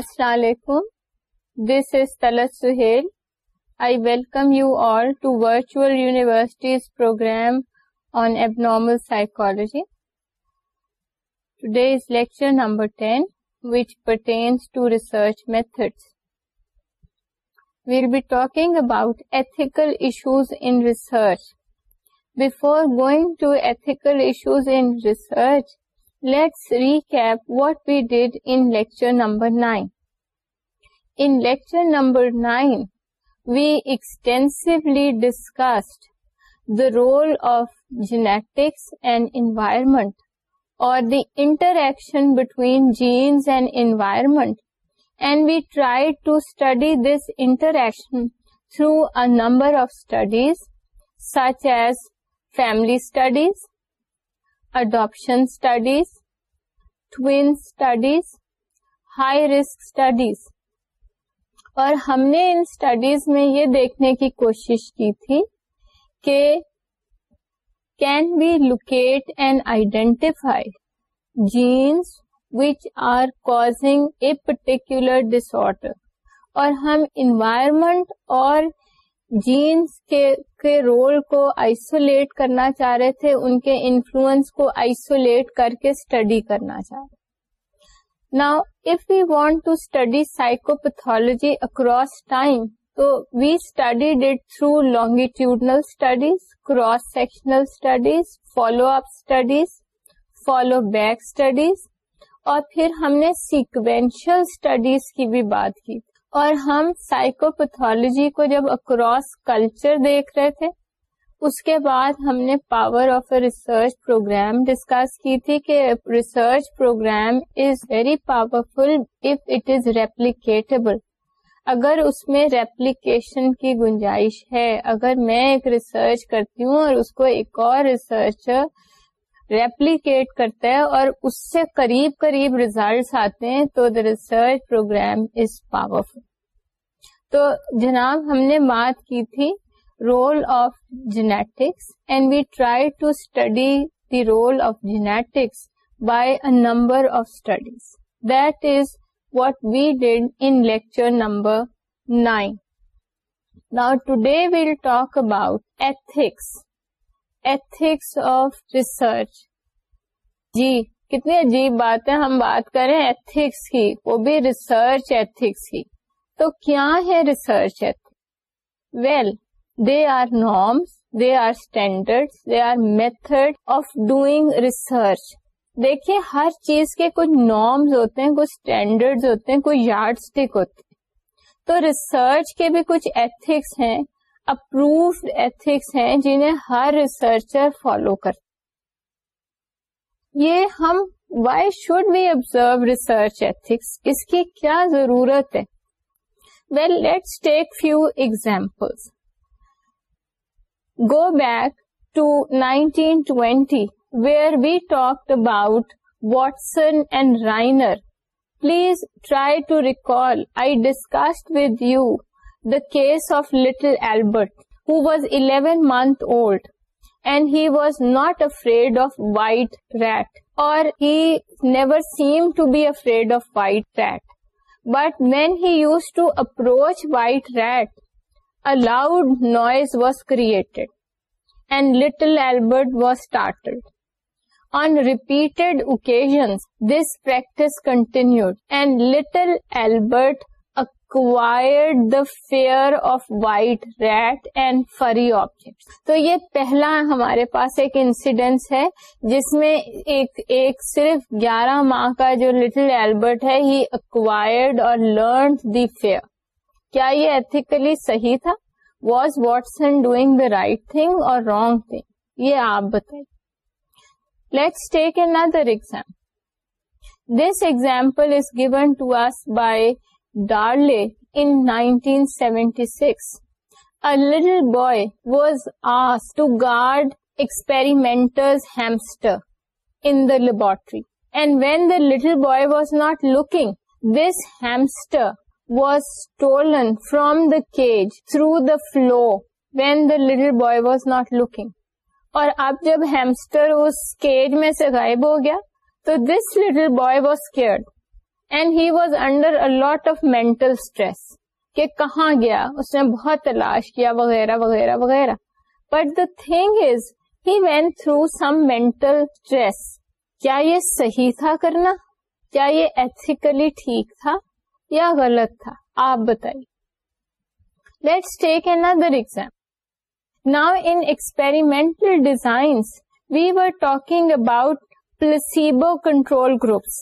Assalamualaikum. This is Talat Suhail. I welcome you all to Virtual University's program on Abnormal Psychology. Today is lecture number 10, which pertains to research methods. We'll be talking about ethical issues in research. Before going to ethical issues in research, Let's recap what we did in lecture number 9. In lecture number 9, we extensively discussed the role of genetics and environment, or the interaction between genes and environment, and we tried to study this interaction through a number of studies such as family studies, adoption studies twin studies high risk studies اور ہم نے ان studies میں یہ دیکھنے کی کوشش کی تھی کہ can be locate and identify genes which are causing a particular disorder اور ہم انوائرمنٹ اور جینس کے رول کو آئسولیٹ کرنا چاہ رہے تھے ان کے انفلوئنس کو آئسولیٹ کر کے اسٹڈی کرنا چاہ رہے نا if you want to study psychopathology across time تو we study that through longitudinal studies cross sectional studies follow up studies follow back studies اور پھر ہم نے سیکوینشل اسٹڈیز کی بھی بات کی اور ہم پیتھولوجی کو جب اکراس کلچر دیکھ رہے تھے اس کے بعد ہم نے power of a research program discuss کی تھی کہ research program is very powerful it is replicable اگر اس میں ریپلیکیشن کی گنجائش ہے اگر میں ایک ریسرچ کرتی ہوں اور اس کو ایک اور ریسرچر ریپلیکیٹ کرتا ہے اور اس سے قریب قریب ریزلٹس آتے ہیں تو the research program is powerful تو جناب ہم نے بات کی تھی role of genetics and we try to study the role of genetics by a number of studies that is what we did in lecture number nine now today we'll talk about ethics ethics of research جی کتنی عجیب بات ہے ہم بات کریں ethics کی وہ بھی ریسرچ ایتھکس کی تو کیا ہے research ethics well they are norms they are standard they are method of doing research دیکھیے ہر چیز کے کچھ نارمز ہوتے ہیں کچھ اسٹینڈرڈ ہوتے ہیں کچھ اسٹک ہوتے تو ریسرچ کے بھی کچھ ایتھکس ہیں اپروڈ ایتھکس ہیں جنہیں ہر ریسرچر فالو کر یہ ہم why should be observe research ethics اس کی کیا ضرورت ہے well let's take few example go back to nineteen twenty where we talked about Watson and Rayner please try to recall I discussed with you the case of little Albert, who was 11 months old, and he was not afraid of white rat, or he never seemed to be afraid of white rat. But when he used to approach white rat, a loud noise was created, and little Albert was startled. On repeated occasions, this practice continued, and little Albert fear of white rat and furry object تو یہ پہلا ہمارے پاس ایک incidence ہے جس میں ایک ایک صرف گیارہ ماہ کا جو لٹل ایلبرٹ ہے ہی اور لرن دی فیئر کیا یہ ایتھیکلی صحیح تھا was Watson doing the right thing اور رانگ تھنگ یہ آپ بتائیے let's take example this example is given to us by Darley in 1976. A little boy was asked to guard experimenter's hamster in the laboratory. And when the little boy was not looking, this hamster was stolen from the cage through the floor when the little boy was not looking. اور اب جب hamster اس cage میں سے غائب ہو گیا تو this little boy was scared and he was under out of mental stress کہ کہاں گیا اس نے بہت تلاش کیا وغیرہ وغیرہ وغیرہ but the thing is he went through some mental stress کیا کیا یہ یہ صحیح تھا تھا کرنا ایتھیکلی ٹھیک یا غلط تھا آپ بتائیے let's take another now in experimental designs we were talking about placebo control groups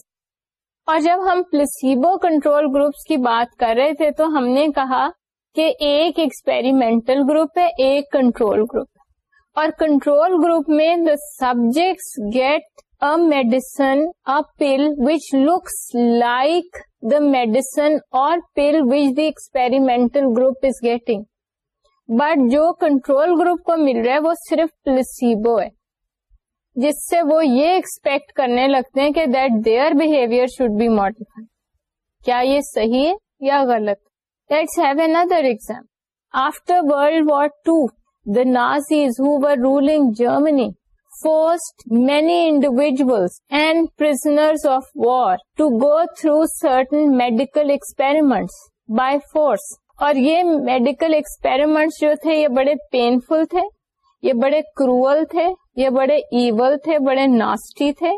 اور جب ہم پلسیبو کنٹرول گروپس کی بات کر رہے تھے تو ہم نے کہا کہ ایک ایکسپیریمنٹل گروپ ہے ایک کنٹرول گروپ اور کنٹرول گروپ میں the subjects get a medicine a pill which looks like the medicine اور pill which the experimental group is getting but جو کنٹرول گروپ کو مل رہا ہے وہ صرف پلسیبو ہے جس سے وہ یہ ایکسپیکٹ کرنے لگتے ہیں کہ that their behaviour should be modify کیا یہ صحیح ہے یا غلط have N other exam after world war two the Nazis who many individuals and prisoners many war and go through certain medical experiments by force اور یہ medical experiment جو تھے یہ بڑے پینفل تھے یہ بڑے کروئل تھے یہ بڑے ایول تھے بڑے ناسٹی تھے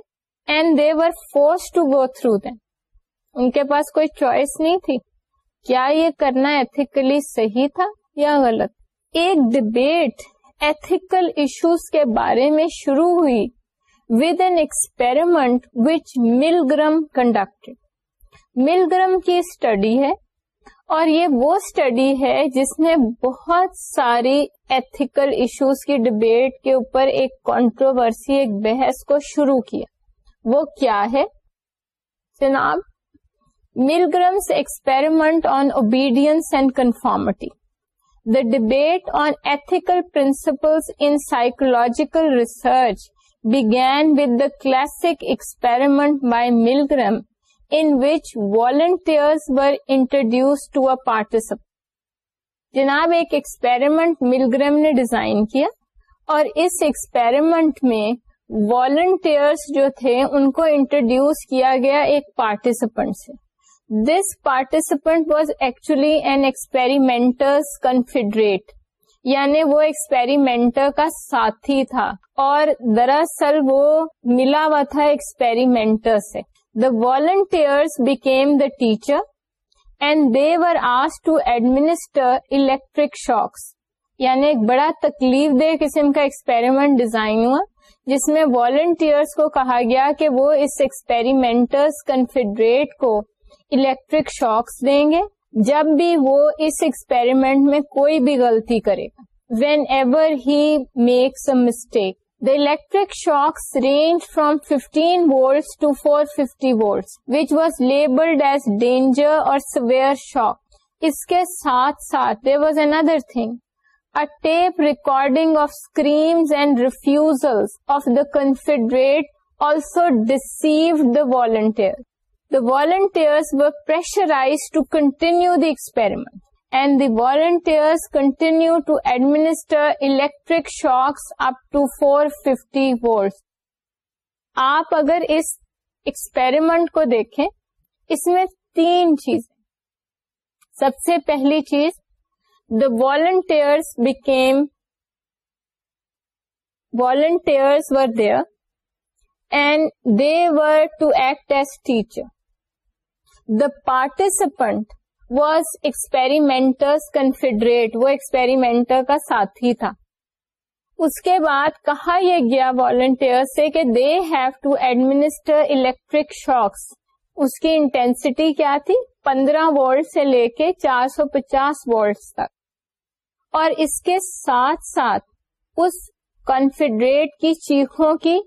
and they were force to go through then ان کے پاس کوئی چوائس نہیں تھی کیا یہ کرنا ایتھیکلی صحیح تھا یا غلط ایک ڈبیٹ ایتھیکل ایشوز کے بارے میں شروع ہوئی ود این ایکسپیرمنٹ وچ مل گرم کنڈکٹ مل گرم کی اسٹڈی ہے اور یہ وہ اسٹڈی ہے جس نے بہت ساری ایتھیکل ایشوز کی ڈبیٹ کے اوپر ایک کانٹروورسی ایک بحث کو شروع کیا وہ کیا ہے جناب Milgram's experiment on obedience and conformity the debate on ethical principles in psychological research begin with the classic experiment by Milgram introduce to a participant جناب ایکسپیریمنٹ ملگرم نے ڈیزائن کیا اور اس ایکسپیریمنٹ میں والنٹیئر جو تھے ان کو انٹروڈیوس کیا گیا ایک پارٹیسپینٹ سے this participant was actually an experimenter confederate یعنی وہ ایکسپیریمنٹر کا ساتھی تھا اور دراصل وہ ملا ہوا تھا ایکسپیریمنٹر سے the volunteers became the teacher and they were to administer electric shock یعنی ایک بڑا تکلیف دہ قسم کا ایکسپیریمنٹ ڈیزائن ہوا جس میں والنٹیئرس کو کہا گیا کہ وہ اس ایکسپیریمنٹرس کنفیڈریٹ کو الیکٹرک شاکس دیں گے جب بھی وہ اس ایکسپیریمنٹ میں کوئی بھی غلطی کرے گا whenever he makes a mistake electric shock range from fifteen volt to four fifty volt which was labelled as danger اور سویئر شاک اس کے ساتھ ساتھ there was another thing a tape recording of screams and refusal of the confederate also deceive the volunteer the volunteer pressurise to continue the experiment and the volunteers continue to administer electric shock آپ اگر اس experiment کو دیکھیں اس میں تین چیزیں سب سے پہلی چیز the volunteers became volunteers were there and they were to act as teacher the participant was experimenter's confederate وہ ایکسپیریمنٹر کا ساتھی تھا اس کے بعد کہا یہ گیا والنٹیئر سے کہ they have to administer electric shocks اس کی انٹینسٹی کیا تھی پندرہ وولٹ سے لے کے چار سو پچاس وارٹس تک اور اس کے ساتھ ساتھ اس کنفیڈریٹ کی چیخوں کی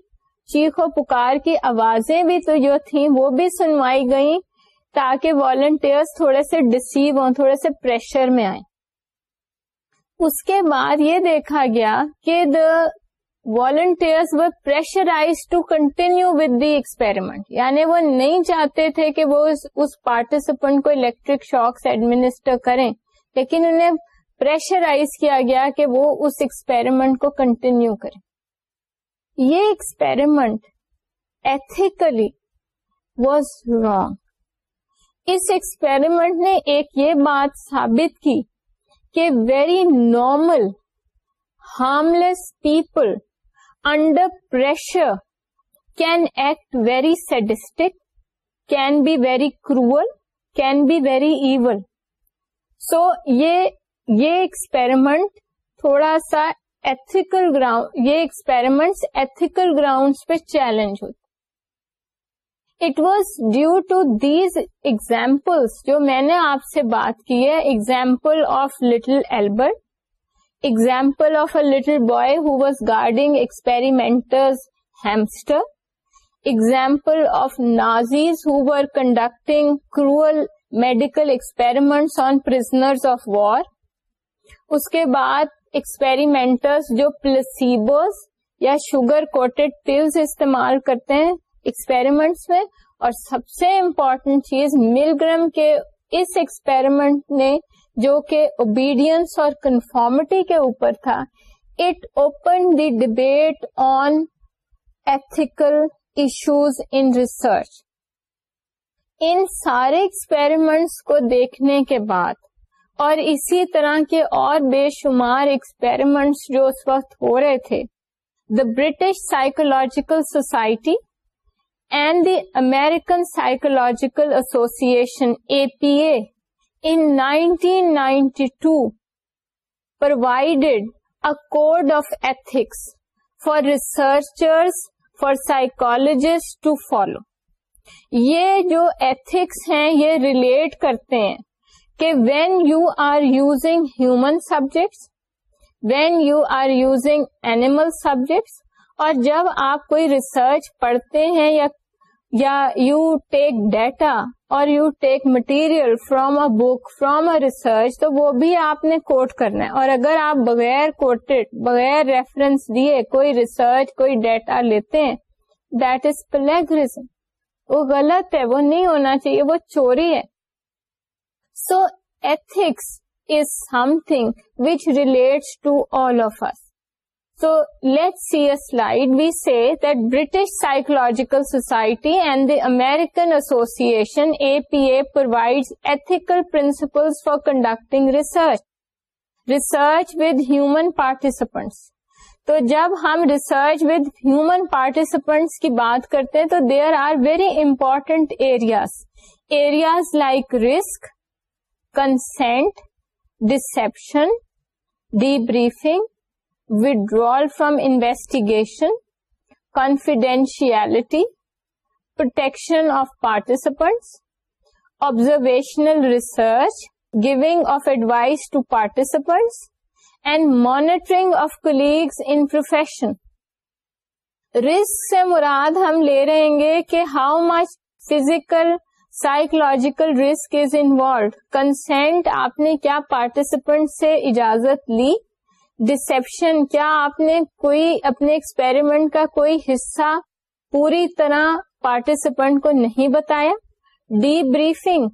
چیخوں پکار کی آوازیں بھی تو جو تھیں وہ بھی سنوائی گئیں تاکہ والنٹیئرس تھوڑے سے ڈسیو ہوں تھوڑے سے پریشر میں آئیں اس کے بعد یہ دیکھا گیا کہ the volunteers were pressurize to continue with the experiment یعنی وہ نہیں چاہتے تھے کہ وہ اس پارٹیسپینٹ کو الیکٹرک شاکس ایڈمنسٹر کریں لیکن انہیں پریشرائز کیا گیا کہ وہ اس ایکسپیریمنٹ کو کنٹینیو کریں یہ ایکسپیریمنٹ ایتھیکلی واز رونگ اس ایکسپیریمنٹ نے ایک یہ بات ثابت کی کہ very normal harmless people under pressure can act very sadistic can be very cruel can be very even so یہ ایکسپیرمنٹ تھوڑا سا ایتھیکل گراؤنڈ یہ ایکسپیریمنٹ ایتھیکل گراؤنڈ پہ چیلنج ہوتی it was due to these examples جو میں نے آپ سے بات کی ہے example of little Albert example of a little boy who was guarding experimenters hamster example of Nazis who were conducting cruel medical experiments on of war اس کے بعد ایکسپیریمنٹ جو پلسیبرز یا شوگر کوٹیڈ پلز استعمال کرتے ہیں میں اور سب سے امپورٹینٹ چیز مل گرم کے اس ایکسپیریمنٹ نے جو کہ اوبیڈینس اور کنفارمٹی کے اوپر تھا it open the debate on ethical issues in research ان سارے ایکسپیرمنٹس کو دیکھنے کے بعد اور اسی طرح کے اور بے شمار ایکسپیریمنٹس جو اس وقت ہو رہے تھے the British psychological society and the American psychological Association A P A in a code of ethics a code of psychologists for follow. For to follow یہ جو ایتھکس ہیں یہ ریلیٹ کرتے ہیں کہ when you are using human subjects when you are using animal subjects اور جب آپ کوئی ریسرچ پڑھتے ہیں یا یو ٹیک ڈیٹا اور you take material from a book from a research تو وہ بھی آپ نے کوٹ کرنا ہے اور اگر آپ بغیر کوٹڈ بغیر ریفرنس دیے کوئی ریسرچ کوئی ڈیٹا لیتے ہیں دیٹ از پلیک ریزن وہ غلط ہے وہ نہیں ہونا چاہیے وہ چوری ہے so ethics is something which relates to all of us So let's see a slide. We say that British Psychological Society and the American Association, APA, provides ethical principles for conducting research. Research with human participants. تو جب ہم research with human participants کی بات کرتے ہیں تو there are very important areas areas like risk consent deception debriefing withdrawal from investigation confidentiality protection of participants observational research giving of advice to participants and monitoring of colleagues in profession risk سے مراد ہم لے رہیں گے کہ how much physical psychological risk is involved consent آپ نے کیا پارٹیسپینٹ سے اجازت لی ڈسپشن کیا آپ نے کوئی اپنے ایکسپیریمنٹ کا کوئی حصہ پوری طرح پارٹیسپینٹ کو نہیں بتایا ڈی بریفنگ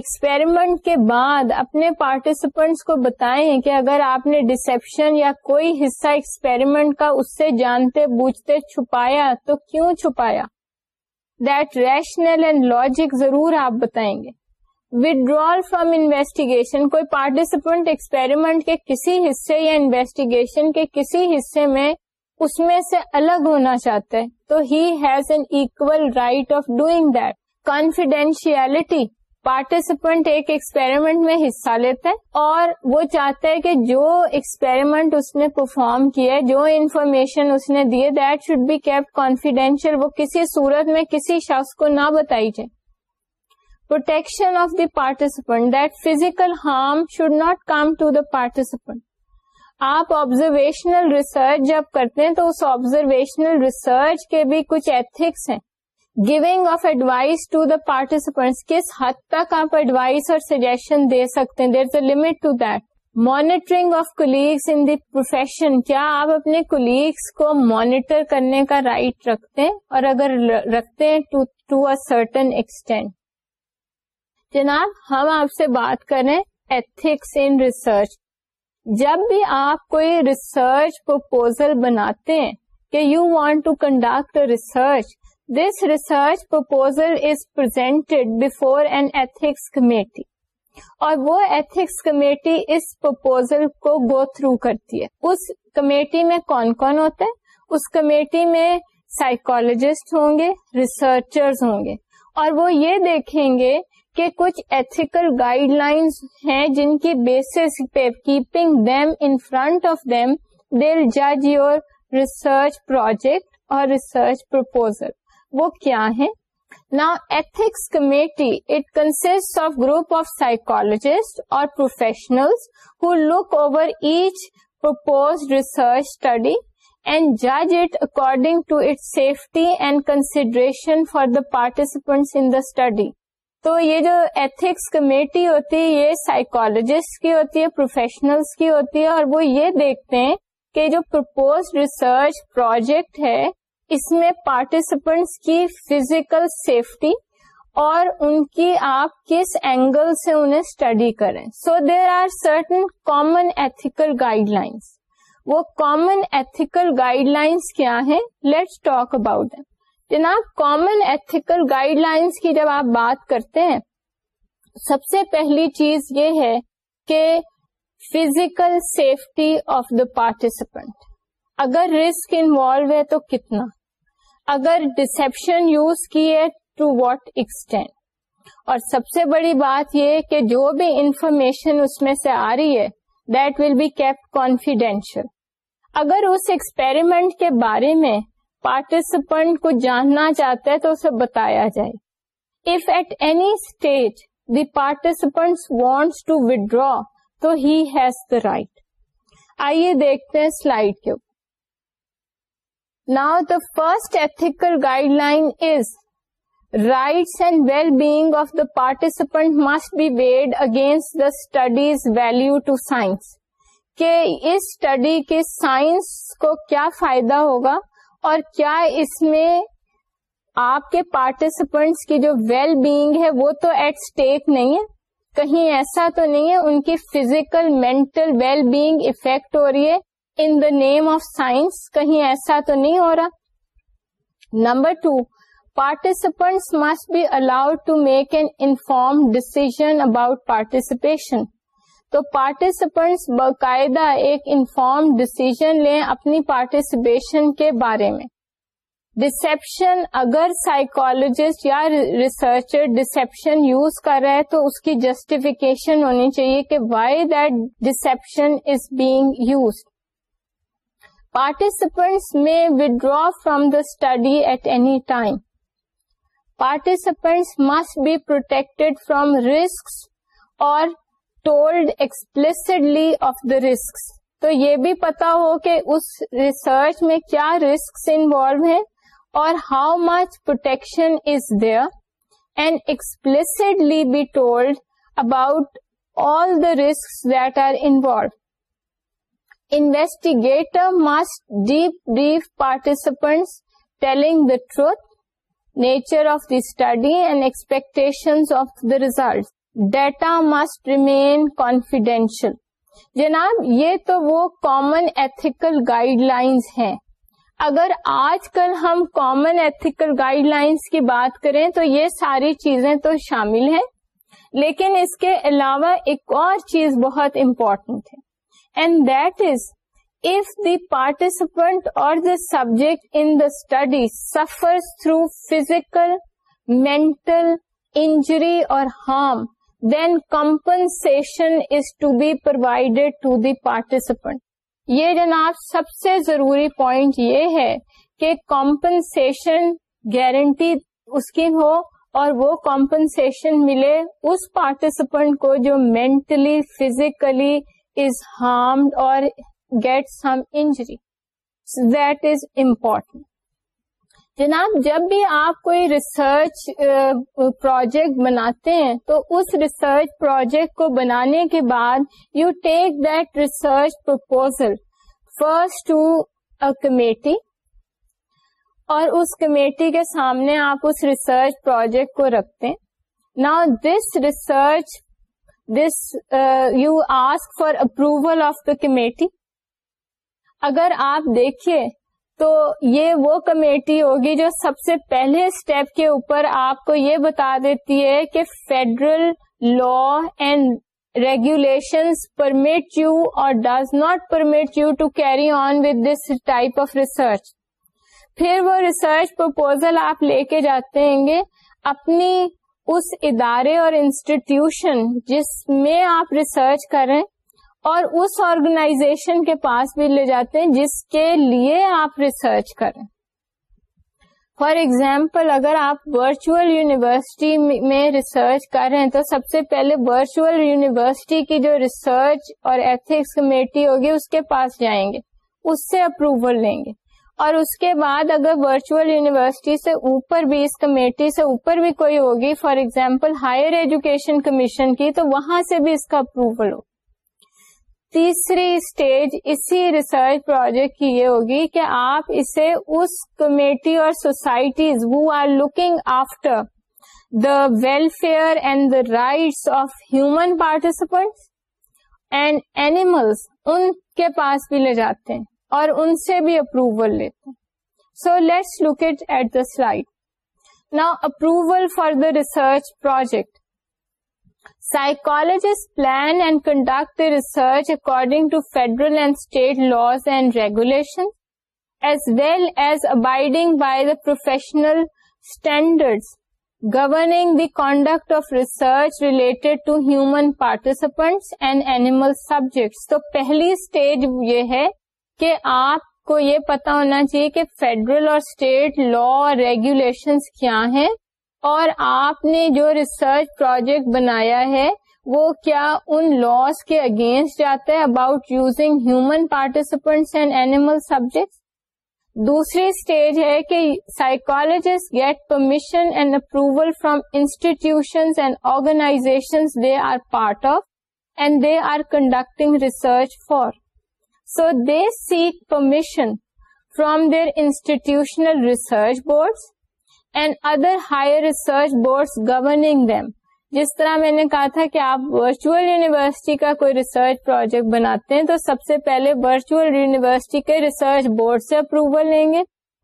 ایکسپیریمنٹ کے بعد اپنے پارٹیسپینٹس کو بتائیں کہ اگر آپ نے ڈسپشن یا کوئی حصہ ایکسپیریمنٹ کا اس سے جانتے بوجھتے چھپایا تو کیوں چھپایا دیٹ ریشنل اینڈ لاجک ضرور آپ بتائیں گے withdrawal from فرام انویسٹیگیشن کوئی پارٹیسپینٹ ایکسپیریمنٹ کے کسی حصے یا انویسٹیگیشن کے کسی حصے میں اس میں سے الگ ہونا چاہتا ہے تو ہیز این ایک right of doing that confidentiality participant ایک ایکسپیریمنٹ میں حصہ لیتا ہے اور وہ چاہتا ہے کہ جو ایکسپیریمنٹ اس نے پرفارم کیا ہے جو انفارمیشن اس نے that should be keep confidential وہ کسی صورت میں کسی شخص کو نہ بتائی جائے protection of the participant that physical harm should not come to the participant آپ آبزرویشنل ریسرچ جب کرتے ہیں تو اس آبزرویشنل ریسرچ کے بھی کچھ ایتھکس ہیں giving of advice to the participant کس حد تک آپ ایڈوائس اور سجیشن دے سکتے ہیں there is a limit to that monitoring of colleagues in the profession کیا آپ اپنے کولیگس کو مانیٹر کرنے کا رائٹ right رکھتے ہیں اور اگر رکھتے ہیں ٹو ا سرٹن ایکسٹینٹ جناب ہم آپ سے بات کریں ایتھکس ان ریسرچ جب بھی آپ کوئی ریسرچ پرپوزل بناتے ہیں کہ you want to conduct research this research proposal is before an ethics committee اور وہ ایتھکس کمیٹی اس پرپوزل کو گو تھرو کرتی ہے اس کمیٹی میں کون کون ہوتے اس کمیٹی میں سائیکولوجسٹ ہوں گے ریسرچرز ہوں گے اور وہ یہ دیکھیں گے کہ کچھ ایتھیکل گائیڈ لائنس ہیں جن کی base keeping them in front of them they'll جج یور ریسرچ پروجیکٹ اور ریسرچ پرپوزل وہ کیا ہے group آف psychologists اور professionals who look over each propose research study and جج it according to it safety and consideration for the participants in the study تو یہ جو ایتھکس کمیٹی ہوتی ہے یہ سائیکولوجسٹ کی ہوتی ہے پروفیشنلز کی ہوتی ہے اور وہ یہ دیکھتے ہیں کہ جو پرپوز ریسرچ پروجیکٹ ہے اس میں پارٹیسپینٹس کی فزیکل سیفٹی اور ان کی آپ کس اینگل سے انہیں اسٹڈی کریں so there are certain common ethical guidelines وہ کامن ایتھیکل گائڈ لائنس کیا ہیں لیٹس ٹاک اباؤٹ جناب کامن ایتھیکل گائیڈ لائنس کی جب آپ بات کرتے ہیں سب سے پہلی چیز یہ ہے کہ physical safety of the participant اگر رسک انوالو ہے تو کتنا اگر ڈسپشن یوز کی ہے ٹو واٹ ایکسٹینڈ اور سب سے بڑی بات یہ کہ جو بھی انفارمیشن اس میں سے آ رہی ہے that will be keep confidential اگر اس ایکسپیریمنٹ کے بارے میں پارٹیسپ کو جاننا چاہتا ہے تو اسے بتایا جائے if at any stage the participant wants to withdraw تو ہیز دا رائٹ آئیے دیکھتے ہیں سلائڈ کے اوپر now the first ethical guideline is rights and wellbeing of the participant must be weighed against the studies value to science کہ اس اسٹڈی کے سائنس کو کیا فائدہ ہوگا اور کیا اس میں آپ کے پارٹیسپینٹس کی جو ویل well بیگ ہے وہ تو ایٹ اسٹیک نہیں ہے کہیں ایسا تو نہیں ہے ان کی physical mental wellbeing affect ہو رہی ہے in the name of science کہیں ایسا تو نہیں ہو رہا number two participants must be allowed to make an inform decision about participation تو پارٹیسپینٹس باقاعدہ ایک انفارم ڈسیزن لیں اپنی پارٹیسپیشن کے بارے میں ڈسپشن اگر سائیکولوجسٹ یا ریسرچر ڈسپشن یوز کر رہے تو اس کی جسٹیفیکیشن ہونی چاہیے کہ why that deception is being use participants میں withdraw from the study at any time participants must be protected from risk اور told explicitly of the risk تو یہ بھی پتا ہو کہ اس ریسرچ میں کیا رسک انوالو ہیں اور how much protection is there and explicitly be told about all the risk that are involve investigator must debrief participant telling the truth nature of the study and expectation of the result data must remain confidential جناب یہ تو وہ common ethical guidelines ہیں اگر آج کل ہم common ethical guidelines کی بات کریں تو یہ ساری چیزیں تو شامل ہیں لیکن اس کے علاوہ ایک اور چیز بہت امپورٹینٹ ہے and that is if the participant اور the subject in the study suffer through physical mental injury اور harm then compensation is to be provided to the participant. یہ جناب سب سے ضروری پوائنٹ یہ ہے کہ کمپنسن گارنٹی اس کی ہو اور وہ کمپنسن ملے اس پارٹیسپنٹ کو جو مینٹلی فزیکلی از ہارمڈ اور get some injury that is important جناب جب بھی آپ کوئی ریسرچ پروجیکٹ بناتے ہیں تو اس ریسرچ پروجیکٹ کو بنانے کے بعد you take that research proposal first to committee اور اس کمیٹی کے سامنے آپ اس ریسرچ پروجیکٹ کو رکھتے ہیں نا this research this you ask for approval of the committee اگر آپ دیکھیے تو یہ وہ کمیٹی ہوگی جو سب سے پہلے اسٹیپ کے اوپر آپ کو یہ بتا دیتی ہے کہ federal law and regulation permit you اور does not permit you to carry on with this type of research پھر وہ ریسرچ پرپوزل آپ لے کے جاتے ہیں گے اپنی اس ادارے اور انسٹیٹیوشن جس میں آپ ریسرچ کریں اور اس آرگنائزیشن کے پاس بھی لے جاتے ہیں جس کے لیے آپ ریسرچ کریں فار ایگزامپل اگر آپ ورچوئل یونیورسٹی میں ریسرچ کر رہے ہیں تو سب سے پہلے ورچوئل یونیورسٹی کی جو ریسرچ اور ایتھکس کمیٹی ہوگی اس کے پاس جائیں گے اس سے اپروول لیں گے اور اس کے بعد اگر ورچوئل یونیورسٹی سے اوپر بھی اس کمیٹی سے اوپر بھی کوئی ہوگی for example higher education commission کی تو وہاں سے بھی اس کا اپروول ہوگا تیسری اسٹیج اسی ریسرچ پروجیکٹ کی یہ ہوگی کہ آپ اسے اس کمیٹی اور societies who are looking after the welfare and the rights of human participant and animals ان کے پاس بھی لے جاتے ہیں اور ان سے بھی اپروول لیتے ہیں so let's look it at the slide نا approval for the research project psychologist plan and conduct research according to federal and state laws and regulation as well as abiding by the professional standard governing the conduct of research related to human participant and animal subjects تو پہلی stage یہ ہے کہ آپ کو یہ پتا ہونا چاہیے کہ فیڈرل اور اسٹیٹ لا ریگولیشنس کیا ہیں اور آپ نے جو ریسرچ پروجیکٹ بنایا ہے وہ کیا ان لاس کے اگینسٹ جاتا ہے about using human participants and animal subject دوسری اسٹیج ہے کہ psychologist get permission and approval from institution and organization they are part of and they are conducting research for so they seek permission from their institutional research boards and other higher research boards governing them جس طرح میں نے کہا تھا کہ آپ virtual university کا کوئی ریسرچ پروجیکٹ بناتے ہیں تو سب سے پہلے ورچوئل یونیورسٹی کے ریسرچ بورڈ سے اپروول لیں گے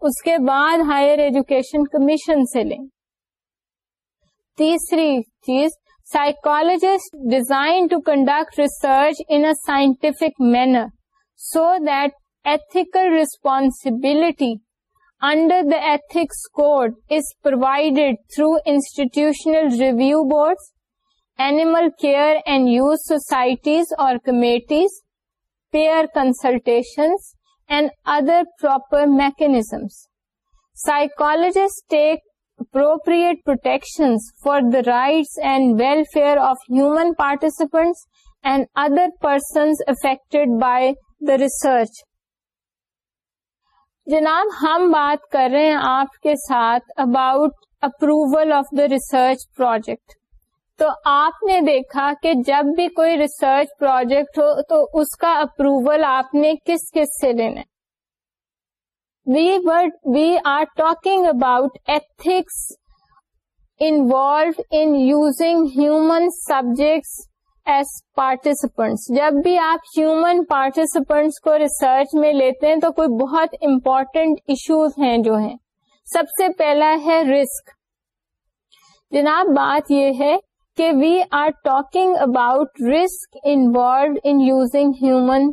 اس کے بعد ہائر ایجوکیشن کمیشن سے لیں تیسری چیز psychologist design to conduct research in scientific manner so that ethical responsibility under the ethics code is provided through institutional review boards, animal care and use societies or committees, peer consultations, and other proper mechanisms. Psychologists take appropriate protections for the rights and welfare of human participants and other persons affected by the research. جناب ہم بات کر رہے ہیں آپ کے ساتھ about approval of the research project تو آپ نے دیکھا کہ جب بھی کوئی ریسرچ پروجیکٹ ہو تو اس کا اپروول آپ نے کس کس سے لینا what we are talking about ethics involve in using human subjects participants جب بھی آپ ہیومن پارٹیسپینٹس کو ریسرچ میں لیتے ہیں تو کوئی بہت امپورٹینٹ ایشوز ہیں جو ہیں سب سے پہلا ہے رسک جناب بات یہ ہے کہ we are talking about risk involved in using human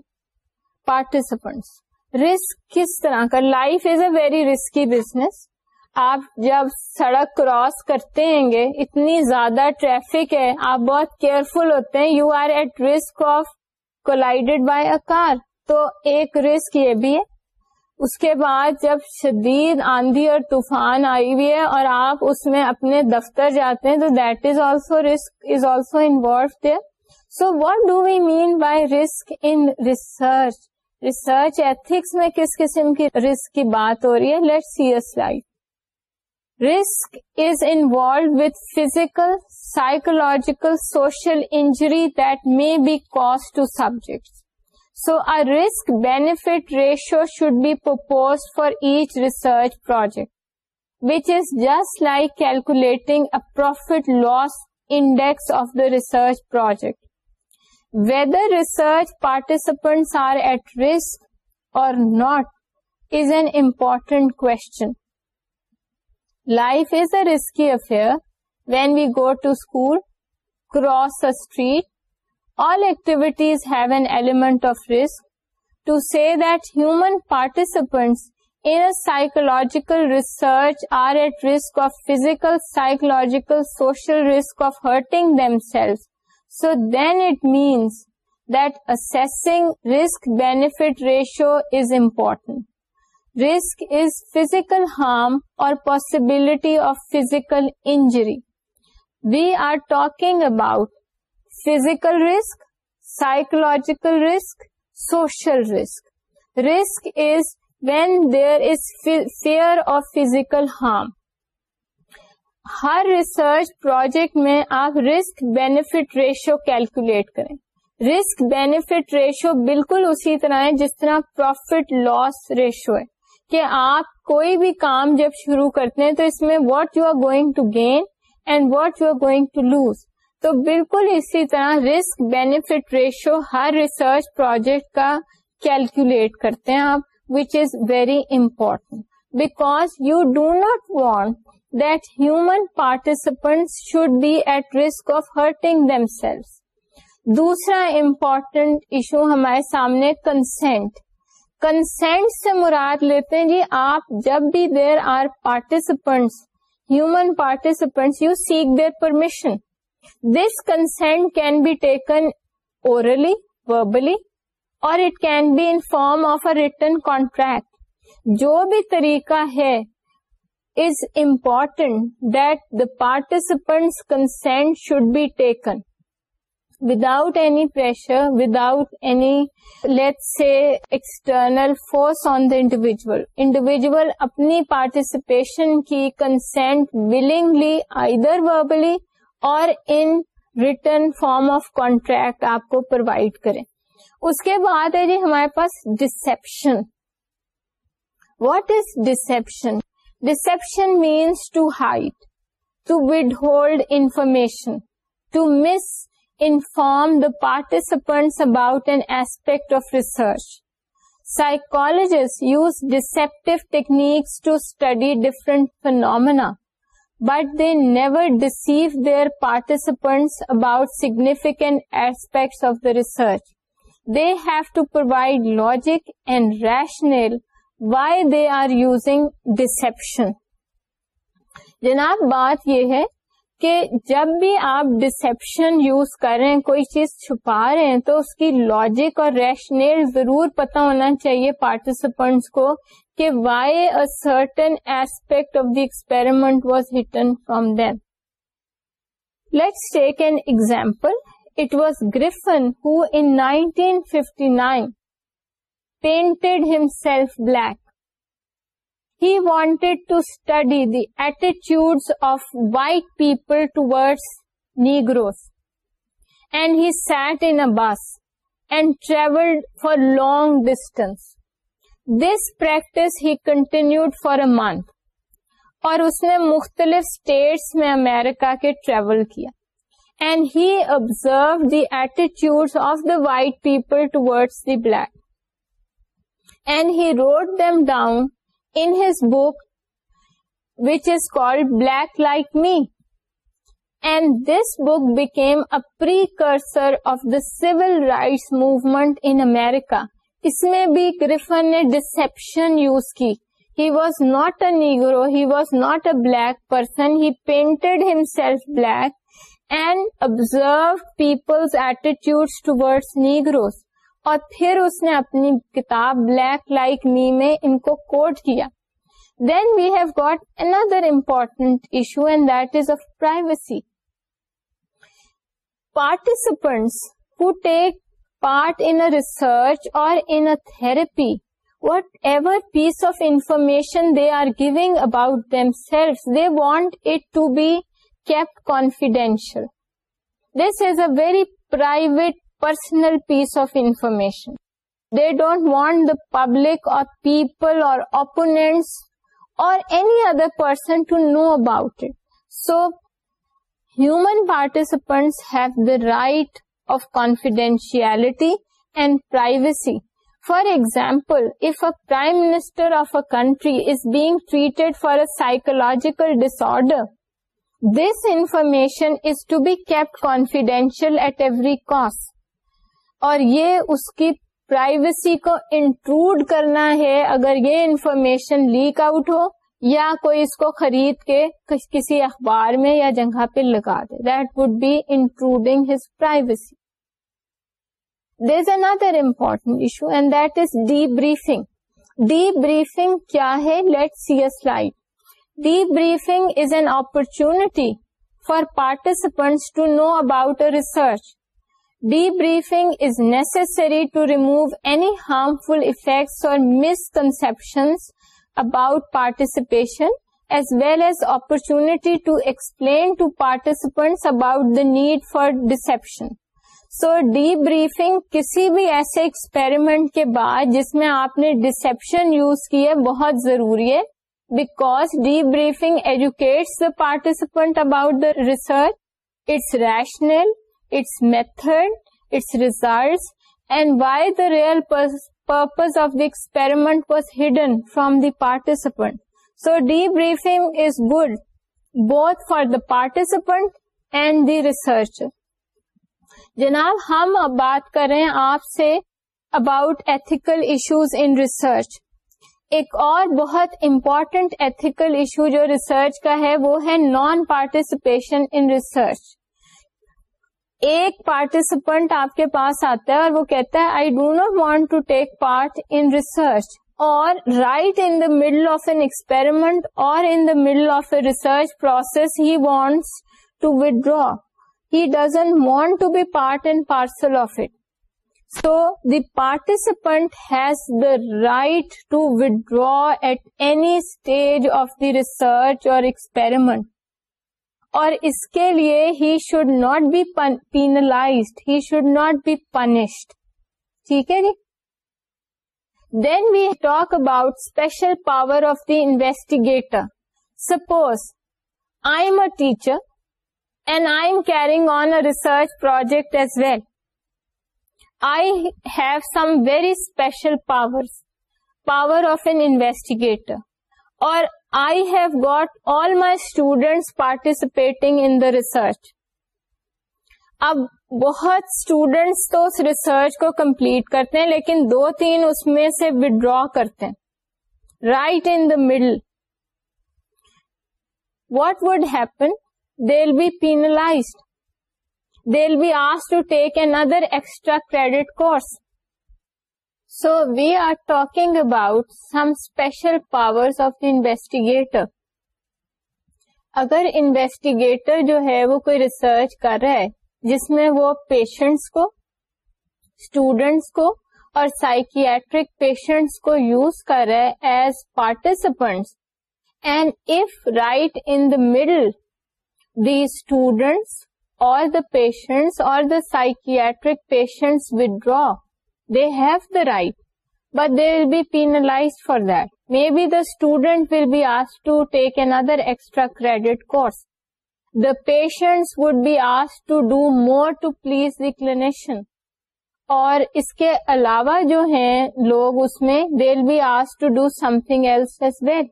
participants risk کس طرح کا life is a very risky business آپ جب سڑک کراس کرتے ہیں گے اتنی زیادہ ٹریفک ہے آپ بہت کیئرفل ہوتے ہیں you are at risk of collided by a car تو ایک رسک یہ بھی ہے اس کے بعد جب شدید آندھی اور طوفان آئی ہوئی ہے اور آپ اس میں اپنے دفتر جاتے ہیں تو that is also risk is also there so what do we mean by risk in research research ethics میں کس قسم کی رسک کی بات ہو رہی ہے late see S life Risk is involved with physical, psychological, social injury that may be caused to subjects. So a risk-benefit ratio should be proposed for each research project, which is just like calculating a profit-loss index of the research project. Whether research participants are at risk or not is an important question. Life is a risky affair. When we go to school, cross a street, all activities have an element of risk. To say that human participants in a psychological research are at risk of physical, psychological, social risk of hurting themselves. So then it means that assessing risk-benefit ratio is important. Risk is physical harm اور possibility of physical injury we are talking about physical risk psychological risk social risk risk is when there is fear of physical harm ہر research project میں آپ risk benefit ratio calculate کریں risk benefit ratio بالکل اسی طرح ہے جس طرح پروفٹ لاس ریشو ہے کہ آپ کوئی بھی کام جب شروع کرتے ہیں تو اس میں what you are going to gain and what you are going to lose تو بالکل اسی طرح رسک بینیفٹ ریشو ہر ریسرچ پروجیکٹ کا کیلکولیٹ کرتے ہیں آپ which is very important because you do not want that human participant should be at risk of hurting them دوسرا امپورٹینٹ ایشو ہمارے سامنے کنسینٹ کنسینٹ سے مراد لیتے ہیں جی آپ جب بھی there are participants participants you seek their permission this consent can be taken orally verbally or it can be in form of a written contract جو بھی طریقہ ہے is important that the participants consent should be taken without any pressure without any late say external force on the individual individual اپنی participation کی consent willingly either بلی or in written form of contract آپ کو provide کرے اس کے بعد ہے جی ہمارے پاس deception what is deception deception means to hide to withhold information to misinform the participant about an aspect of research psychologist use deceptive techniques to study different fun but they never deceive their participants about significant aspects of the research they have to provide logic and rational why they are using deception جناب بات یہ ہے کہ جب بھی آپ deception use کر رہے ہیں کوئی چیز چھپا رہے ہیں تو اس کی لاجک اور ریشنل ضرور پتا ہونا چاہیے پارٹیسپینٹس کو کہ why certain aspect of the experiment was hidden from them let's take an example it was Griffin who in nineteen painted nine himself black he wanted to study the ایٹیچیوڈ of white people towards and he sat in bus and travel for long distance this practice he continue for a month اور اس نے مختلف status میں America کے travel کیا and he observe the ایٹیچیوڈ of the white people ٹوئڈ the black and he road them down in his book which is called Black Like Me. And this book became a precursor of the civil rights movement in America. اس میں بھی Griffin نے deception use کی he was not a negro he was not a black person he painted himself black and observe people's attitude towards نیگروز اور پھر اس نے اپنی کتاب بلیک لائک می میں ان کو کوٹ کیا then we have got another important issue and that is of privacy privacy who take part in research اور in therapy whatever piece of information they are giving about them self they want it to be cap confidential this is a very private personal piece of information. They don't want the public or people or opponents or any other person to know about it. So, human participants have the right of confidentiality and privacy. For example, if a prime minister of a country is being treated for a psychological disorder, this information is to be kept confidential at every cost. اور یہ اس کی privacy کو انٹروڈ کرنا ہے اگر یہ information leak out ہو یا کوئی اس کو خرید کے کسی اخبار میں یا جگہ پہ لگا دے that would be including his privacy there ار نوٹ important issue and that is debriefing debriefing کیا ہے late see a slide debriefing is an opportunity for participants to know about research debriefing is necessary to remove any harmful effects اور misconceptions about participation as well as opportunity to explain to participants about the need for deception so debriefing کسی بھی ایسے experiment کے بعد جس میں آپ نے ڈسپشن یوز کی ہے بہت ضروری ہے because debriefing educates the participant about the research it's rational it's method it's results and why the real purpose of the experiment was hidden from the participant. So debriefing is both both for the and and the research جناب ہم بات کریں آپ سے about ethical issues in research ایک اور بہت important ethical issue جو ریسرچ کا ہے وہ ہے نان پارٹیسپیشن ان ریسرچ ایک پارٹیسپنٹ آپ کے پاس آتا ہے اور وہ کہتا ہے I do not want to take part in research اور right in middle of an experiment اور in the middle of a research process he wants to withdraw he doesn't want to be part and parcel of it so the participant has the right to withdraw at any stage of the research اور experiment اور اس کے لیے he should not be penalise he should not be punished ٹھیک ہے جی then we talk about special power of the investigator suppose I am a teacher and I am carrying on a research project as well I have some very special power power of an investigator اور I have got all my students participating in the research اب بہت students تو اس ریسرچ کو complete کرتے ہیں لیکن دو تین اس میں سے وڈرا کرتے ہیں right in the middle what would happen they be pain لائزڈ they'll be آس to take another extra credit course so we are talking about some special power of the investigator اگر investigator جو ہے وہ کوئی research کر رہا ہے جس میں وہ پیشنٹس کو اسٹوڈینٹس کو اور سائکیٹرک پیشنٹس کو یوز کر رہا ہے as participant and if right in the middle the students اور دا پیشنٹس اور the psychiatric patients withdraw they have the right but they will be penalized for they be student will be asked to take another extra credit course the patient would be آس to do more to please دشن اور اس کے علاوہ جو ہیں لوگ اس میں دے ول بی آس to do something else as well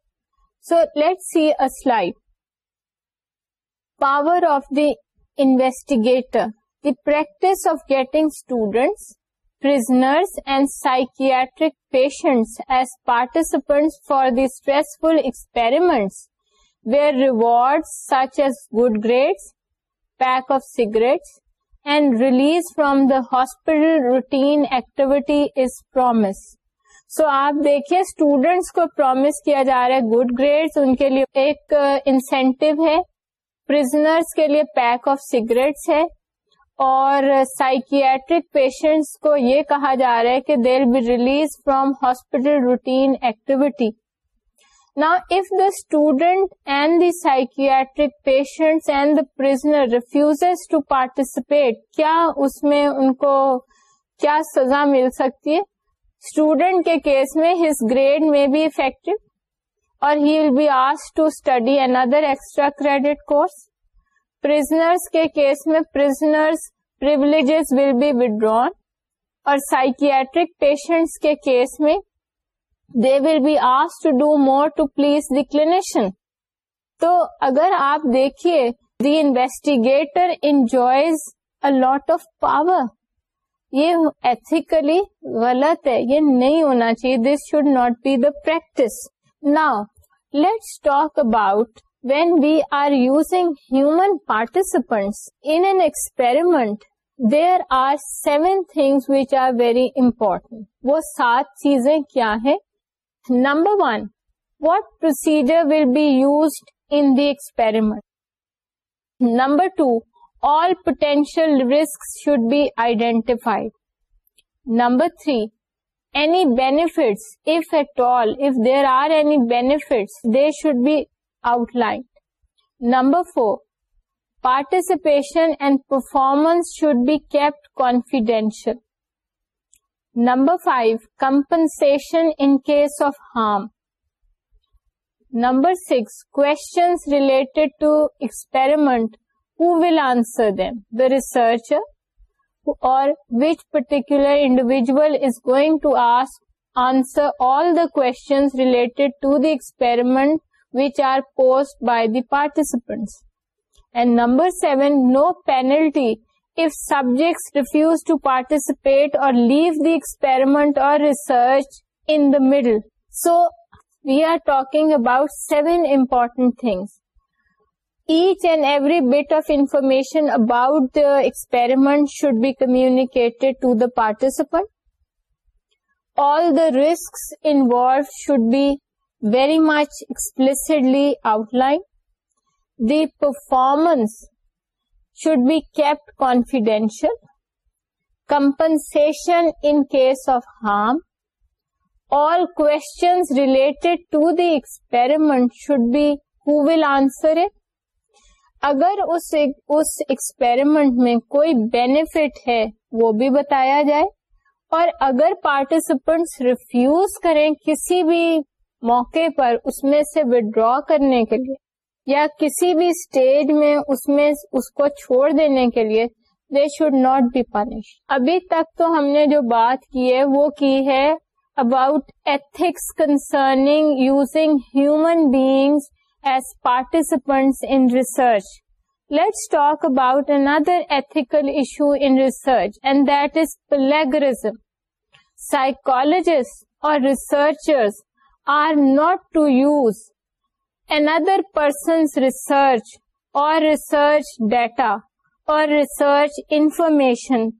so let's see power of the investigator the practice of getting students prisoners and psychiatric patients as participants for the stressful experiments where where reward such as good grades pack of and and release the the hospital activity activity is promise سو آپ دیکھیے students کو promise کیا جا رہا ہے good grade ان کے لیے ایک انسینٹیو uh, ہے پرزنرس کے لیے پیک آف سگریٹس ہے اور سائکیٹرک پیشنٹس کو یہ کہا جا رہا ہے کہ دیر be release from hospital routine activity نا if the student and the psychiatric patient and the prisoner refuse to participate کیا اس میں ان کو کیا سزا مل سکتی ہے اسٹوڈنٹ کے کیس میں ہز گریڈ میں بھی افیکٹو اور ہی ول بی آس to study another extra credit course کے کیس میں پرولیجز ول بی وڈرون اور سائکیٹرک پیشنٹس کے کیس میں دے ول بی آس to do more to please the clinician تو اگر آپ دیکھیے the investigator enjoys a lot of power یہ ایتھیکلی غلط ہے یہ نہیں ہونا چاہیے this should not be the practice now let's talk about when we are using human participant there are seven things which are very important وہ سات چیزیں کیا ہے number one what procedure will be used in the experiment number two all potential risk should be identified number three any benefits if at all there are any benefits there should be outlined. Number 4, participation and performance should be kept confidential. Number 5, compensation in case of harm. Number 6, questions related to experiment, who will answer them? The researcher, or which particular individual is going to answer all the questions related to the experiment which are posed by the participants. And number 7, no penalty if subjects refuse to participate or leave the experiment or research in the middle. So, we are talking about 7 important things. Each and every bit of information about the experiment should be communicated to the participant. All the risks involved should be very much confidential. Outline the performance should be questions related to the to the be who will answer it. اگر اس experiment میں کوئی benefit ہے وہ بھی بتایا جائے اور اگر پارٹیسپینٹس ریفیوز کریں کسی بھی موقع پر اس میں سے وڈرا کرنے کے لیے یا کسی بھی اسٹیج میں اس میں اس کو چھوڑ دینے کے لیے they should not be punish ابھی تک تو ہم نے جو بات کی ہے وہ کی ہے about ethics concerning using human beings as participants in research let's talk about another ethical issue in research and that is plagiarism psychologist اور researchers are not to use another person's research or research data or research information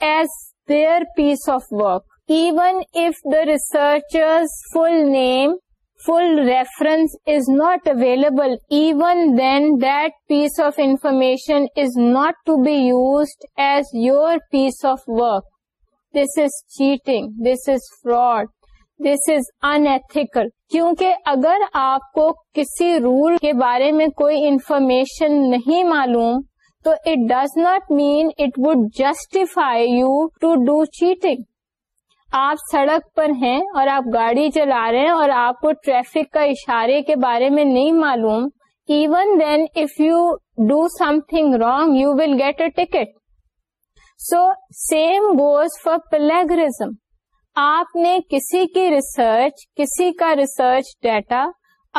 as their piece of work, even if the researcher's full name, full reference is not available. Even then, that piece of information is not to be used as your piece of work. This is cheating. This is fraud. This is unethical کیونکہ اگر آپ کو کسی role کے بارے میں کوئی information نہیں معلوم تو it does not mean it would justify you to do cheating آپ سڑک پر ہیں اور آپ گاڑی چلا رہے ہیں اور آپ کو ٹریفک کا اشارے کے بارے میں نہیں معلوم even then if you do something wrong you will get a ticket so same goes for plagiarism آپ نے کسی کی ریسرچ کسی کا ریسرچ ڈیٹا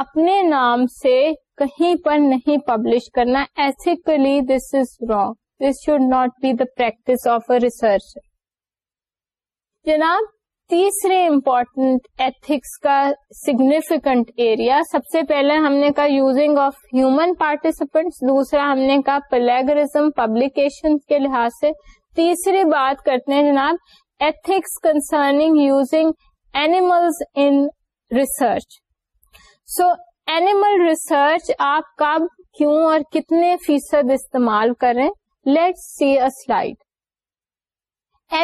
اپنے نام سے کہیں پر نہیں پبلش کرنا ethically this is wrong this should not be the practice of a research جناب تیسرے امپورٹنٹ ایتھکس کا سگنیفیکنٹ ایریا سب سے پہلے ہم نے کہا یوزنگ آف ہیومن پارٹیسپینٹس دوسرا ہم نے کہا پلیگرزم پبلیکیشن کے لحاظ سے تیسری بات کرتے ہیں جناب ethics concerning using animal in research so animal research آپ کب کیوں اور کتنے فیصد استعمال کریں لیٹ سی اڈ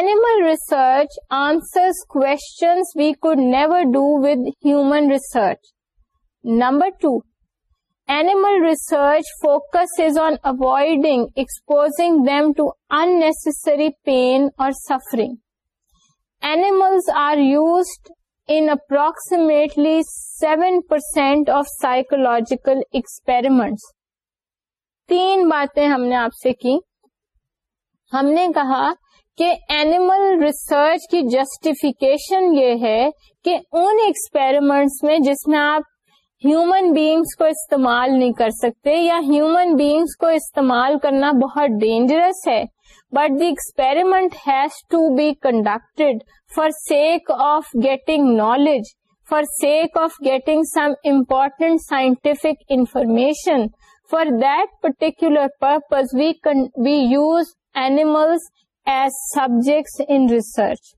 animal research answer questions we could never do with human research number two animal research focus is on avoiding exposing them to unnecessary pain اور suffering animals are used in approximately seven percent of psychological experiments تین باتیں ہم نے آپ سے کی ہم نے کہا کہ اینیمل ریسرچ کی جسٹیفیکیشن یہ ہے کہ ان ایکسپیرمنٹس میں جس میں آپ ہیومن بیگس کو استعمال نہیں کر سکتے یا ہیومن بیگس کو استعمال کرنا بہت ڈینجرس ہے but the experiment has to be conduct for sake of getting knowledge for sake of getting some important scientific information for particular purpose we we use animal as subject in research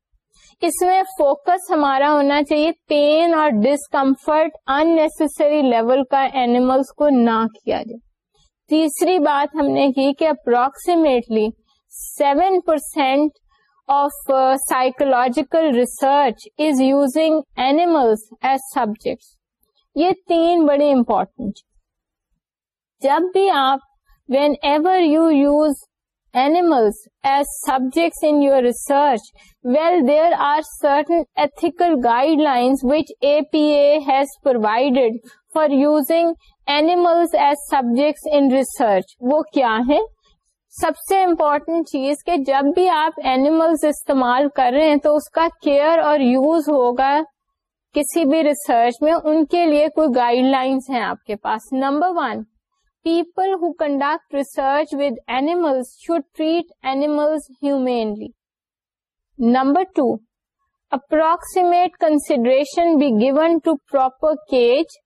اس میں focus ہمارا ہونا چاہیے pain اور discomfort انسری level کا animals کو نہ کیا جائے تیسری بات ہم نے کی کہ approximately seven percent of psychological research is using animals as subject یہ تین بڑے امپورٹنٹ جب بھی آپ whenever you use animals as subjects in your research well there are certain ethical guidelines which A P A has provided for using animals as subjects in research وہ کیا ہے سب سے important چیز کہ جب بھی آپ animal استعمال کر رہے ہیں تو اس کا کیئر اور یوز ہوگا کسی بھی ریسرچ میں ان کے لیے کوئی گائیڈ لائنس ہیں آپ کے پاس number one people who conduct research with animal should treat animals humanely number two approximate consideration be given to proper cage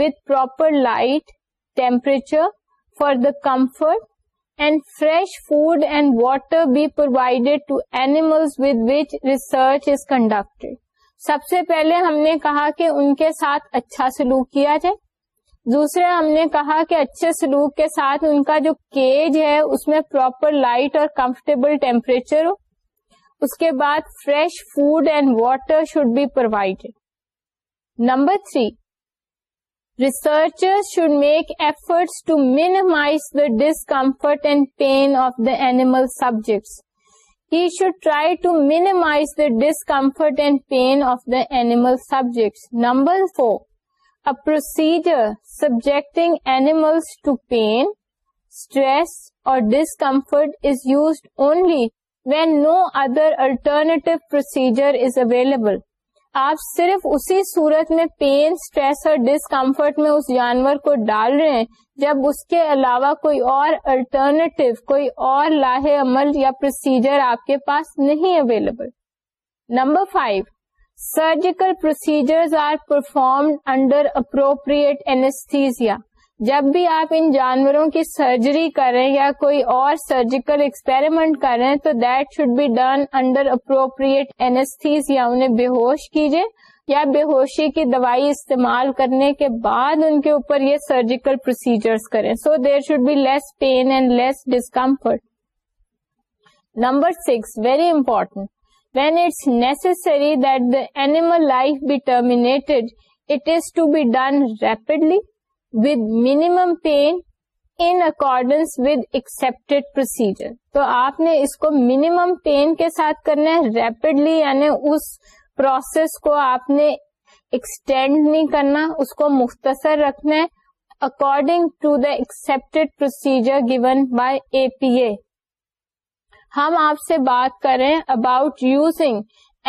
with proper light temperature for the comfort and fresh food and water be provided to which research is conduct سب سے پہلے ہم نے کہا کہ ان کے ساتھ اچھا سلوک کیا جائے دوسرے ہم نے کہا کہ اچھے سلوک کے ساتھ ان کا جو کیج ہے اس میں پراپر لائٹ اور کمفرٹیبل ٹیمپریچر ہو اس کے بعد fresh food and water should be provided number three Researchers should make efforts to minimize the discomfort and pain of the animal subjects. He should try to minimize the discomfort and pain of the animal subjects. Number 4, a procedure subjecting animals to pain, stress or discomfort is used only when no other alternative procedure is available. آپ صرف اسی صورت میں pain stress اور discomfort میں اس جانور کو ڈال رہے ہیں جب اس کے علاوہ کوئی اور الٹرنیٹو کوئی اور لاہ عمل یا پروسیجر آپ کے پاس نہیں available number five surgical are performed under appropriate anaesthesia جب بھی آپ ان جانوروں کی سرجری کریں یا کوئی اور سرجیکل ایکسپیرمنٹ کریں تو that should be done under appropriate anaesthesia یا انہیں بے ہوش کیجیے یا بے ہوشی کی دوائی استعمال کرنے کے بعد ان کے اوپر یہ سرجیکل پروسیجرس کریں so there should be less pain and less discomfort number six very important when it's necessary that the animal life be terminated it is to be done rapidly with minimum pain in accordance with accepted procedure تو آپ نے اس کو minimum pain کے ساتھ کرنا ہے rapidly یعنی اس پروسیس کو آپ نے ایکسٹینڈ نہیں کرنا اس کو مختصر رکھنا ہے according to the داسپٹ procedure given by A P A ہم آپ سے بات کریں about using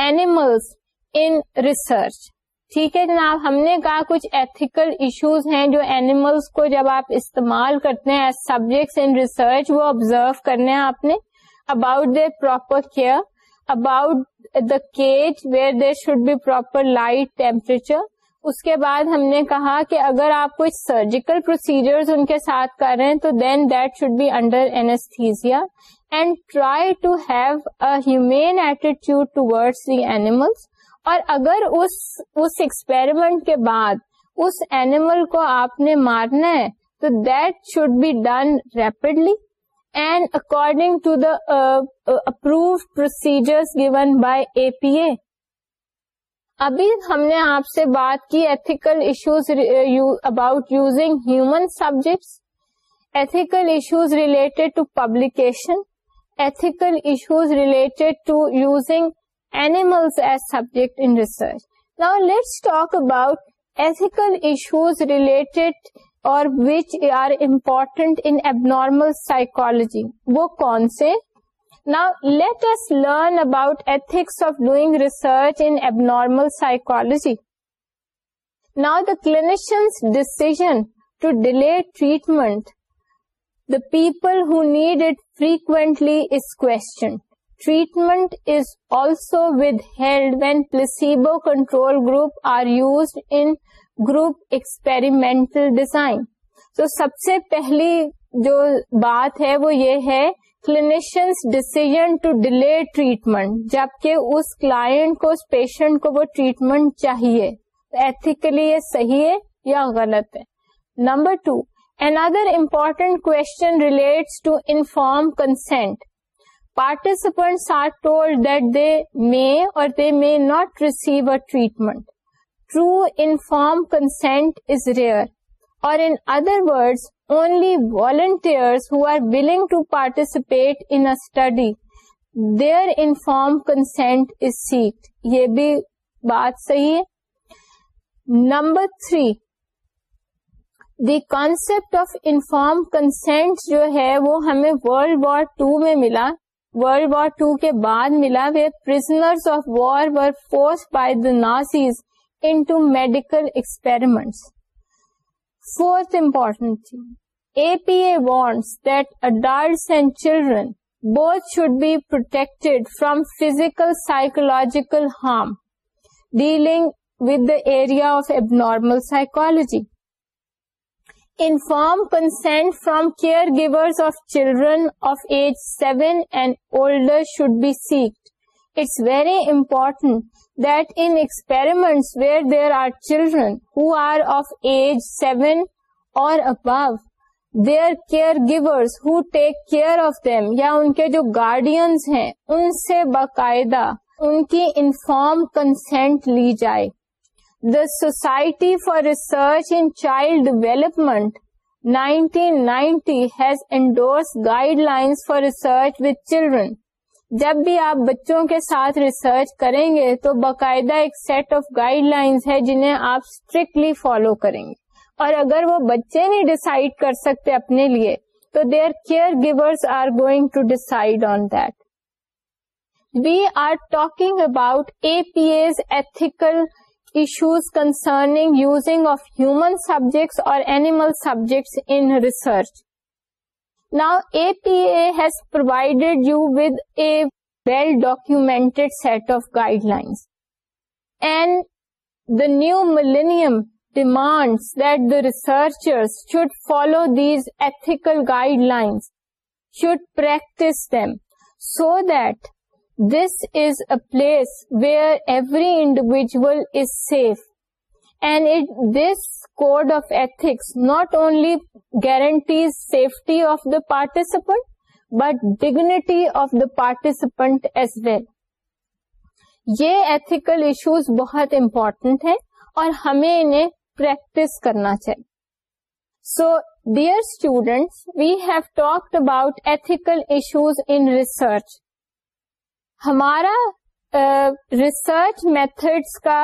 animals in research ٹھیک ہے جناب ہم نے کہا کچھ ایتھیکل ایشوز ہیں جو اینیملس کو جب آپ استعمال کرتے ہیں ایز سبجیکٹ ان ریسرچ وہ آبزرو کرنے آپ نے about their proper care about the cage where there should be proper light temperature اس کے بعد ہم نے کہا کہ اگر آپ کچھ سرجیکل پروسیجر ان کے ساتھ کر رہے ہیں تو then that should be under anaesthesia and try to have a humane attitude towards the animals اور اگر اس اس ایکسپیرمنٹ کے بعد اس اینیمل کو آپ نے مارنا ہے تو that should be done rapidly and according to the approve procedure given by A P A ابھی ہم نے آپ سے بات کی ethical issues about using human subjects ethical issues related to publication ethical issues related to using animals as subject in research now let's talk about ethical issues relate اور which are important abnormal psychology وہ کون سے now let's learn about ethics of doing research animal psychology now the clinicians decision to delay treatment the people who need it frequently is question treatment is also withheld when placebo control group are use in group experimental design تو سب سے پہلی جو بات ہے وہ یہ ہے clinicians decision to delay treatment جبکہ اس کلائنٹ کو اس پیشنٹ کو وہ ٹریٹمنٹ چاہیے ایتھیکلی یہ صحیح ہے یا غلط ہے number two an important question relates to inform consent participants told that they may or they may not receive a treatment true inform consent is rare or in other وڈ اونلی والنٹیئر ہوگ to participate انٹڈی their inform consent is set یہ بھی بات سہی ہے number three the concept of inform consent جو ہے وہ ہمیں ولڈ وار ٹو میں ملا ورلڈ وار ٹو کے بعد ملا prisoners of war were forced by the Nazis into medical experiment fourth important thing A P A wants that adults and children both should be protected from physical psychological harm dealing with the area of abnormal psychology inform consent from caregivers of children of age seven and older should be sacked it's very important that انسپریمنٹ where there are children who are of age seven اور take care of them یا ان کے جو guardians ہیں ان سے باقاعدہ ان کی inform consent لی جائے the society for research in child Development 1990 has endorse guide for for research children. جب بھی آپ بچوں کے ساتھ ریسرچ کریں گے تو باقاعدہ ایک سیٹ آف گائیڈ لائنس ہے جنہیں آپ اسٹرکٹلی فالو کریں گے اور اگر وہ بچے نہیں ڈسائڈ کر سکتے اپنے لیے تو their caregivers are going to decide on that we are talking about A P as ethical issues concerning using of human subjects or animal subjects in research. Now, APA has provided you with a well-documented set of guidelines. And the new millennium demands that the researchers should follow these ethical guidelines, should practice them, so that this is a place where every individual is safe and it this code of ethics not only guarantee safety of the participant but dignity of the participant as well یہ ethical issues بہت important ہے اور ہمیں انہیں practice کرنا چاہیے so dear student we have talked about ethical issues in research ہمارا research methods کا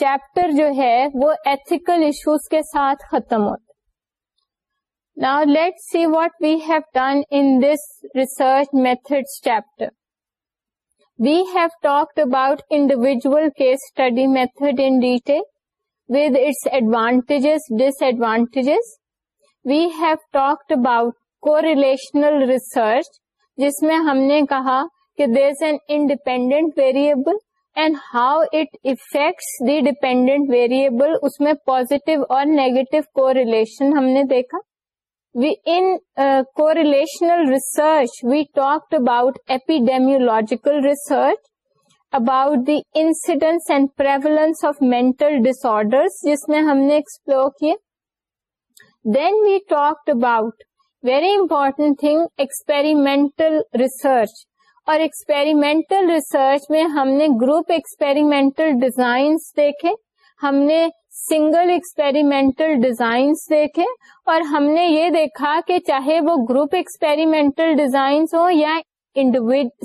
چیپٹر جو ہے وہ ایتھیکل ایشوز کے ساتھ ختم ہوتا now let see what we have done in this research method chapter we have talked about individual case study method in detail with its advantages disadvantages we have talked about کو relational research جس میں ہم نے کہا کہ there is an independent variable and how it affects the dependent variable اس میں positive اور نیگیٹو کو ریلیشن ہم نے دیکھا وی ان کو relational research we talk about epidemiological research about the incidence and prevalence of mental disorder جس میں ہم نے ایکسپلور کیے then we talk about very important thing experimental research اور ایکسپیریمنٹل ریسرچ میں ہم نے گروپ ایکسپیریمنٹل ڈیزائنس دیکھے ہم نے سنگل ایکسپیریمنٹل ڈیزائنس دیکھے اور ہم نے یہ دیکھا کہ چاہے وہ گروپ ایکسپیریمنٹل ڈیزائنس ہو یا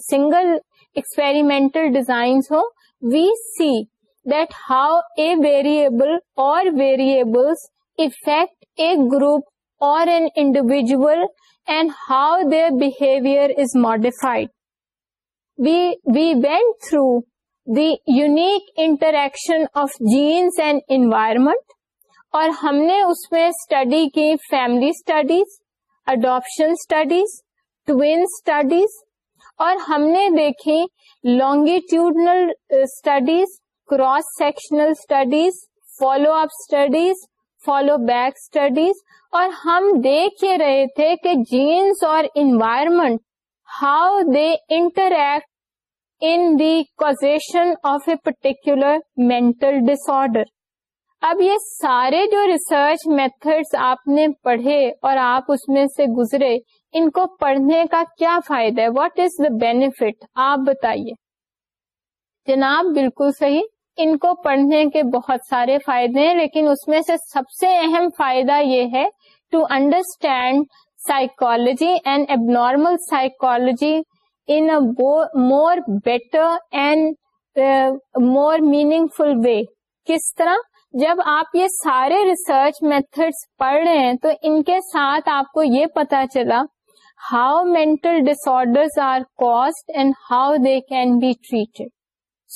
سنگل ایکسپیریمنٹل ڈیزائنس ہو we see that how a variable or variable affect a group or an individual and how their behaviour is modified we went through the unique interaction of genes and environment اور ہم نے اس میں study کی family studies adoption studies twin studies اور ہم نے دیکھی longitudinal studies cross sectional studies follow up studies follow back studies اور ہم دیکھ یہ رہے تھے کہ جینس اور environment how interact in causation of a particular mental disorder. اب یہ سارے جو ریسرچ میتھڈ آپ نے پڑھے اور آپ اس میں سے گزرے ان کو پڑھنے کا کیا فائدہ ہے واٹ از دا بیفٹ آپ بتائیے جناب بالکل صحیح ان کو پڑھنے کے بہت سارے فائدے ہیں لیکن اس میں سے سب سے اہم فائدہ یہ ہے to understand psychology and abnormal psychology in a better and more meaningful way کس طرح جب آپ یہ سارے ریسرچ میتھڈس پڑھ رہے ہیں تو ان کے ساتھ آپ کو یہ پتا چلا how mental dish disorder are caused and how they can be treated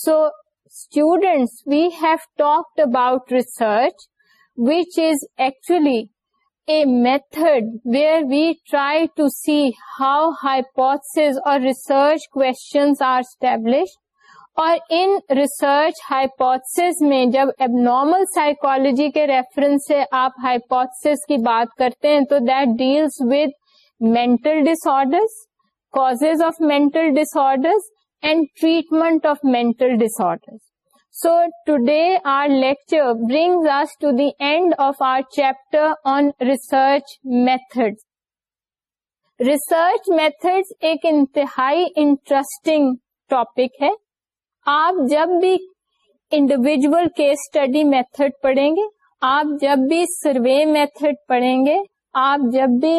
so students we have talked about research which is actually method where we try to see how hypothesis or research could اور in research hypothesis میں جب abnormal psychology کے reference سے آپ hypothesis کی بات کرتے ہیں تو that deals with mental disorders cause of mental disorders and treatment of mental dish ڈسرز so today our lecture brings us to the end of our chapter on research method research method ایک انتہائی interesting topic ہے آپ جب بھی individual case study method پڑھیں گے آپ جب بھی سروے میتھڈ پڑھیں گے آپ جب بھی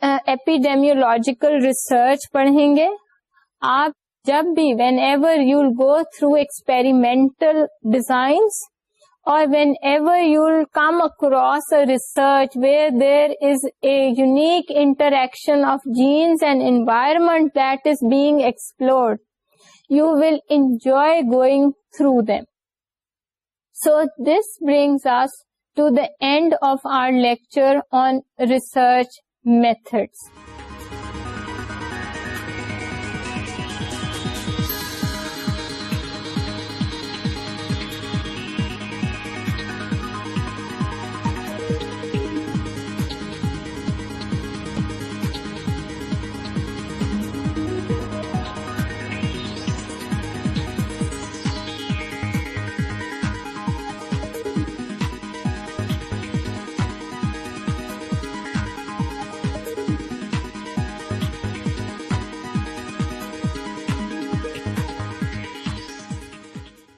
ایپیڈیمیلوجیکل ریسرچ پڑھیں گے آپ جب بھی whenever you go through experimental designs اور whenever you come across research where there is a unique interaction of genes and environment that is being explored you will enjoy going through them so this brings us to the end of our lecture on research methods